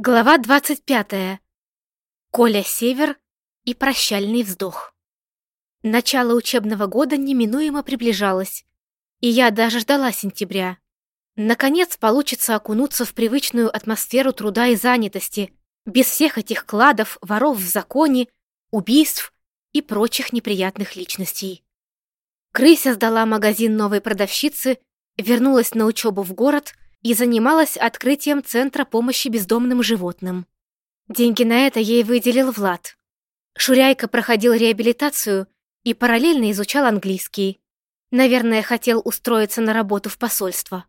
Глава 25. Коля Север и прощальный вздох. Начало учебного года неминуемо приближалось, и я даже ждала сентября. Наконец получится окунуться в привычную атмосферу труда и занятости, без всех этих кладов, воров в законе, убийств и прочих неприятных личностей. Крыся сдала магазин новой продавщицы, вернулась на учебу в город — и занималась открытием Центра помощи бездомным животным. Деньги на это ей выделил Влад. Шуряйка проходил реабилитацию и параллельно изучал английский. Наверное, хотел устроиться на работу в посольство.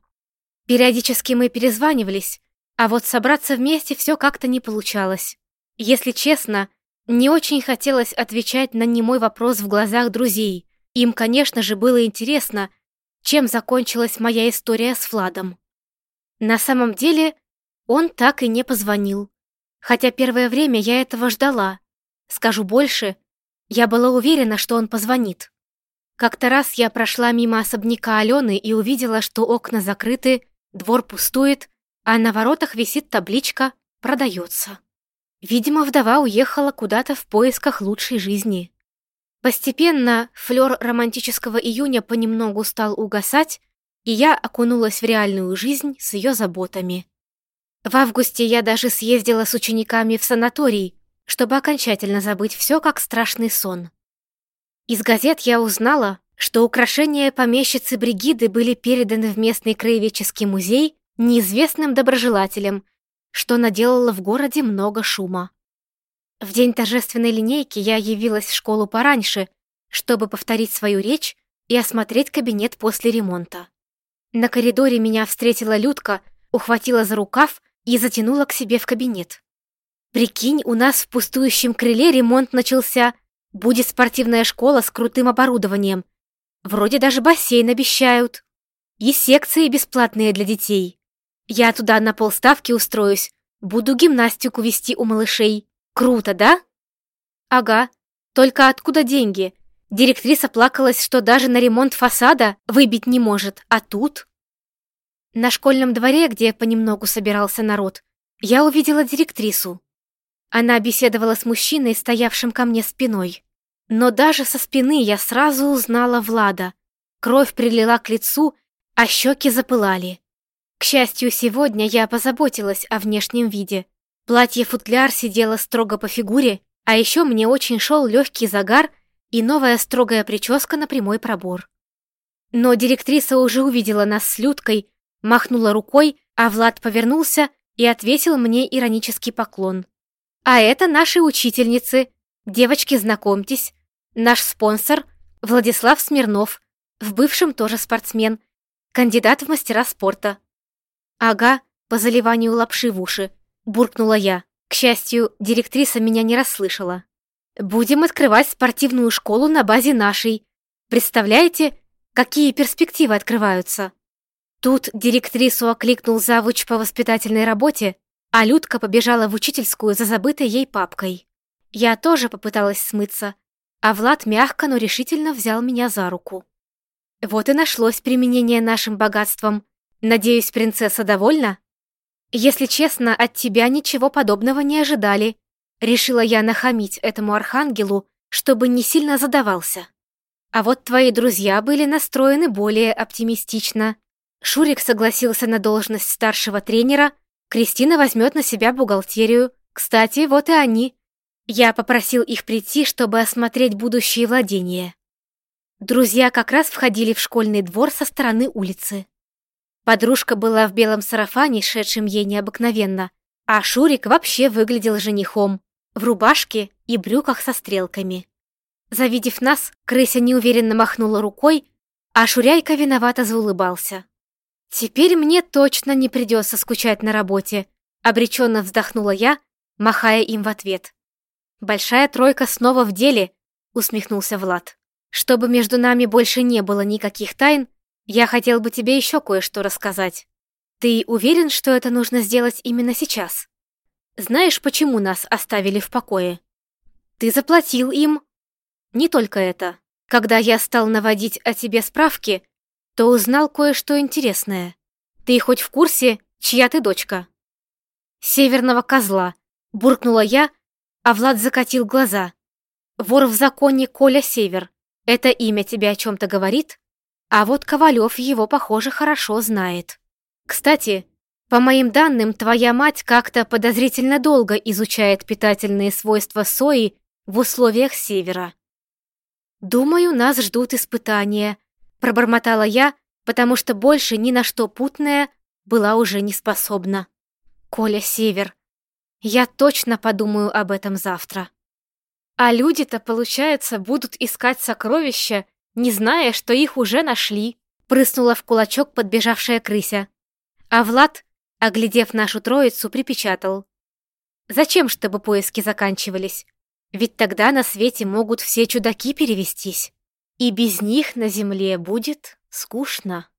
Периодически мы перезванивались, а вот собраться вместе все как-то не получалось. Если честно, не очень хотелось отвечать на немой вопрос в глазах друзей. Им, конечно же, было интересно, чем закончилась моя история с Владом. На самом деле, он так и не позвонил. Хотя первое время я этого ждала. Скажу больше, я была уверена, что он позвонит. Как-то раз я прошла мимо особняка Алены и увидела, что окна закрыты, двор пустует, а на воротах висит табличка «Продается». Видимо, вдова уехала куда-то в поисках лучшей жизни. Постепенно флёр романтического июня понемногу стал угасать, и я окунулась в реальную жизнь с ее заботами. В августе я даже съездила с учениками в санаторий, чтобы окончательно забыть все как страшный сон. Из газет я узнала, что украшения помещицы Бригиды были переданы в местный краеведческий музей неизвестным доброжелателям, что наделало в городе много шума. В день торжественной линейки я явилась в школу пораньше, чтобы повторить свою речь и осмотреть кабинет после ремонта. На коридоре меня встретила Людка, ухватила за рукав и затянула к себе в кабинет. «Прикинь, у нас в пустующем крыле ремонт начался. Будет спортивная школа с крутым оборудованием. Вроде даже бассейн обещают. И секции бесплатные для детей. Я туда на полставки устроюсь. Буду гимнастику вести у малышей. Круто, да?» «Ага. Только откуда деньги? Директриса плакалась, что даже на ремонт фасада выбить не может, а тут... На школьном дворе, где понемногу собирался народ, я увидела директрису. Она беседовала с мужчиной, стоявшим ко мне спиной. Но даже со спины я сразу узнала Влада. Кровь прилила к лицу, а щеки запылали. К счастью, сегодня я позаботилась о внешнем виде. Платье-футляр сидело строго по фигуре, а еще мне очень шел легкий загар и новая строгая прическа на прямой пробор. Но директриса уже увидела нас с Людкой, махнула рукой, а Влад повернулся и отвесил мне иронический поклон. «А это наши учительницы. Девочки, знакомьтесь. Наш спонсор — Владислав Смирнов, в бывшем тоже спортсмен, кандидат в мастера спорта». «Ага, по заливанию лапши в уши», — буркнула я. К счастью, директриса меня не расслышала. Будем открывать спортивную школу на базе нашей. Представляете, какие перспективы открываются? Тут директрису окликнул завуч по воспитательной работе, а Людка побежала в учительскую за забытой ей папкой. Я тоже попыталась смыться, а Влад мягко, но решительно взял меня за руку. Вот и нашлось применение нашим богатствам. Надеюсь, принцесса довольна? Если честно, от тебя ничего подобного не ожидали, Решила я нахамить этому архангелу, чтобы не сильно задавался. А вот твои друзья были настроены более оптимистично. Шурик согласился на должность старшего тренера, Кристина возьмет на себя бухгалтерию. Кстати, вот и они. Я попросил их прийти, чтобы осмотреть будущие владения. Друзья как раз входили в школьный двор со стороны улицы. Подружка была в белом сарафане, шедшем ей необыкновенно, а Шурик вообще выглядел женихом в рубашке и брюках со стрелками. Завидев нас, крыся неуверенно махнула рукой, а Шуряйка виновато заулыбался. «Теперь мне точно не придется скучать на работе», — обреченно вздохнула я, махая им в ответ. «Большая тройка снова в деле», — усмехнулся Влад. «Чтобы между нами больше не было никаких тайн, я хотел бы тебе еще кое-что рассказать. Ты уверен, что это нужно сделать именно сейчас?» Знаешь, почему нас оставили в покое? Ты заплатил им. Не только это. Когда я стал наводить о тебе справки, то узнал кое-что интересное. Ты хоть в курсе, чья ты дочка? Северного козла, буркнула я, а Влад закатил глаза. Вор в законе Коля Север. Это имя тебе о чем-то говорит? А вот Ковалев его, похоже, хорошо знает. Кстати, по моим данным, твоя мать как-то подозрительно долго изучает питательные свойства сои в условиях Севера. «Думаю, нас ждут испытания», — пробормотала я, потому что больше ни на что путное была уже не способна. Коля Север. Я точно подумаю об этом завтра. А люди-то, получается, будут искать сокровища, не зная, что их уже нашли, прыснула в кулачок подбежавшая крыся. А Влад, оглядев нашу троицу, припечатал. Зачем, чтобы поиски заканчивались? Ведь тогда на свете могут все чудаки перевестись. И без них на земле будет скучно.